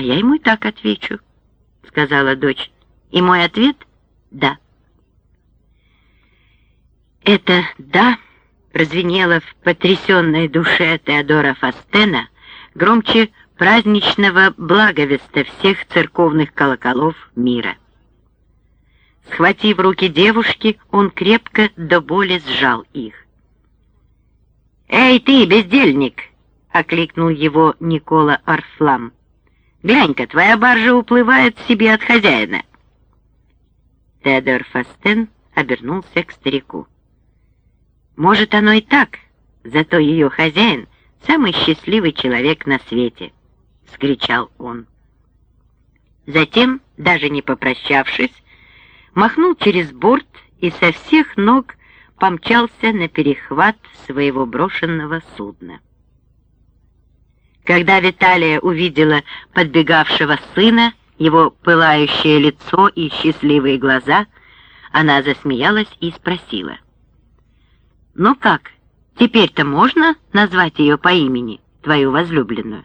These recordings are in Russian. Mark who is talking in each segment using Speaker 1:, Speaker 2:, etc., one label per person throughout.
Speaker 1: «А я ему и так отвечу», — сказала дочь. «И мой ответ — да». Это «да» прозвенело в потрясенной душе Теодора Фастена громче праздничного благовеста всех церковных колоколов мира. Схватив руки девушки, он крепко до боли сжал их. «Эй ты, бездельник!» — окликнул его Никола Арфлам. «Глянь-ка, твоя баржа уплывает себе от хозяина!» Теодор Фастен обернулся к старику. «Может, оно и так, зато ее хозяин — самый счастливый человек на свете!» — скричал он. Затем, даже не попрощавшись, махнул через борт и со всех ног помчался на перехват своего брошенного судна. Когда Виталия увидела подбегавшего сына, его пылающее лицо и счастливые глаза, она засмеялась и спросила. «Ну как, теперь-то можно назвать ее по имени, твою возлюбленную?»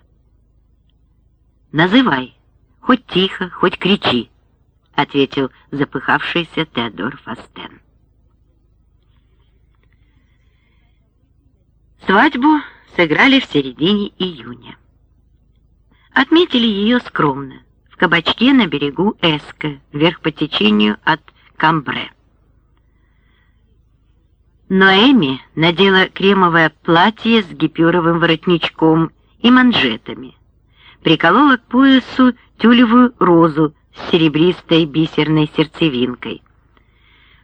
Speaker 1: «Называй, хоть тихо, хоть кричи», — ответил запыхавшийся Теодор Фастен. Свадьбу сыграли в середине июня. Отметили ее скромно, в кабачке на берегу Эска, вверх по течению от Камбре. Ноэми надела кремовое платье с гипюровым воротничком и манжетами, приколола к поясу тюлевую розу с серебристой бисерной сердцевинкой.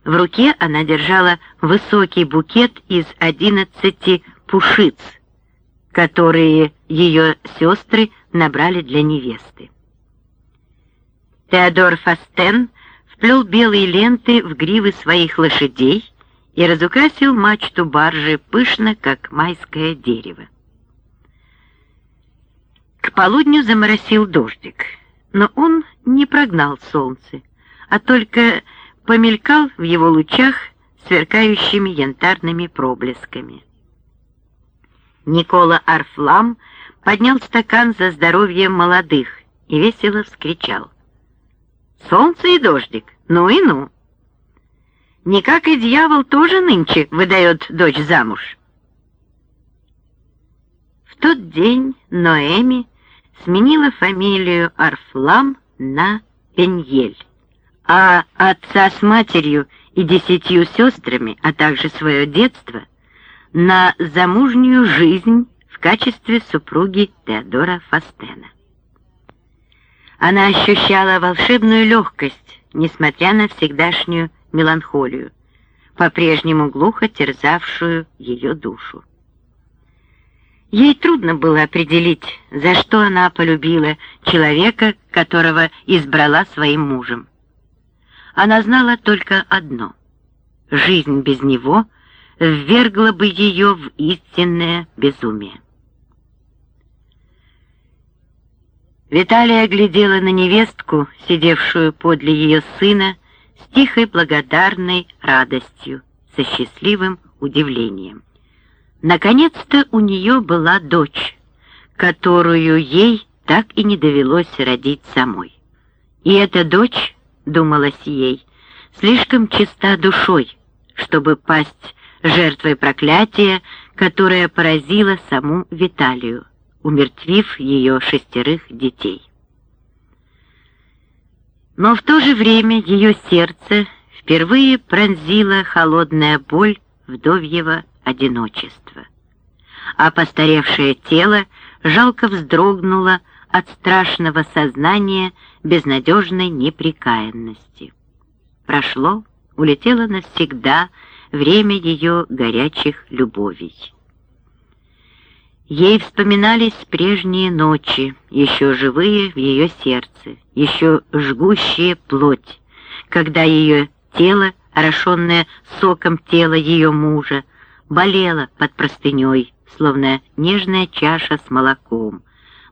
Speaker 1: В руке она держала высокий букет из одиннадцати пушиц, которые ее сестры набрали для невесты. Теодор Фастен вплел белые ленты в гривы своих лошадей и разукрасил мачту баржи пышно, как майское дерево. К полудню заморосил дождик — но он не прогнал солнце, а только помелькал в его лучах сверкающими янтарными проблесками. Никола Арфлам поднял стакан за здоровье молодых и весело вскричал. «Солнце и дождик, ну и ну!» Никак и дьявол тоже нынче выдает дочь замуж. В тот день Ноэми сменила фамилию Арфлам на Пеньель, а отца с матерью и десятью сестрами, а также свое детство, на замужнюю жизнь в качестве супруги Теодора Фастена. Она ощущала волшебную легкость, несмотря на всегдашнюю меланхолию, по-прежнему глухо терзавшую ее душу. Ей трудно было определить, за что она полюбила человека, которого избрала своим мужем. Она знала только одно — жизнь без него ввергла бы ее в истинное безумие. Виталия глядела на невестку, сидевшую подле ее сына, с тихой благодарной радостью, со счастливым удивлением. Наконец-то у нее была дочь, которую ей так и не довелось родить самой. И эта дочь, думалось ей, слишком чиста душой, чтобы пасть жертвой проклятия, которое поразило саму Виталию, умертвив ее шестерых детей. Но в то же время ее сердце впервые пронзила холодная боль вдовьего одиночества. А постаревшее тело жалко вздрогнуло от страшного сознания безнадежной неприкаянности. Прошло, улетело навсегда время ее горячих любовей. Ей вспоминались прежние ночи, еще живые в ее сердце, еще жгущие плоть, когда ее тело, орошенное соком тела ее мужа, болела под простыней, словно нежная чаша с молоком,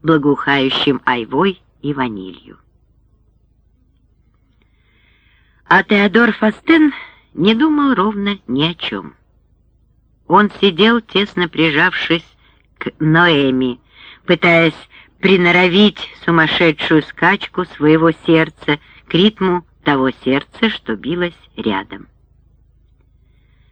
Speaker 1: благоухающим айвой и ванилью. А Теодор Фастен не думал ровно ни о чем. Он сидел, тесно прижавшись к Ноэми, пытаясь приноровить сумасшедшую скачку своего сердца к ритму того сердца, что билось рядом.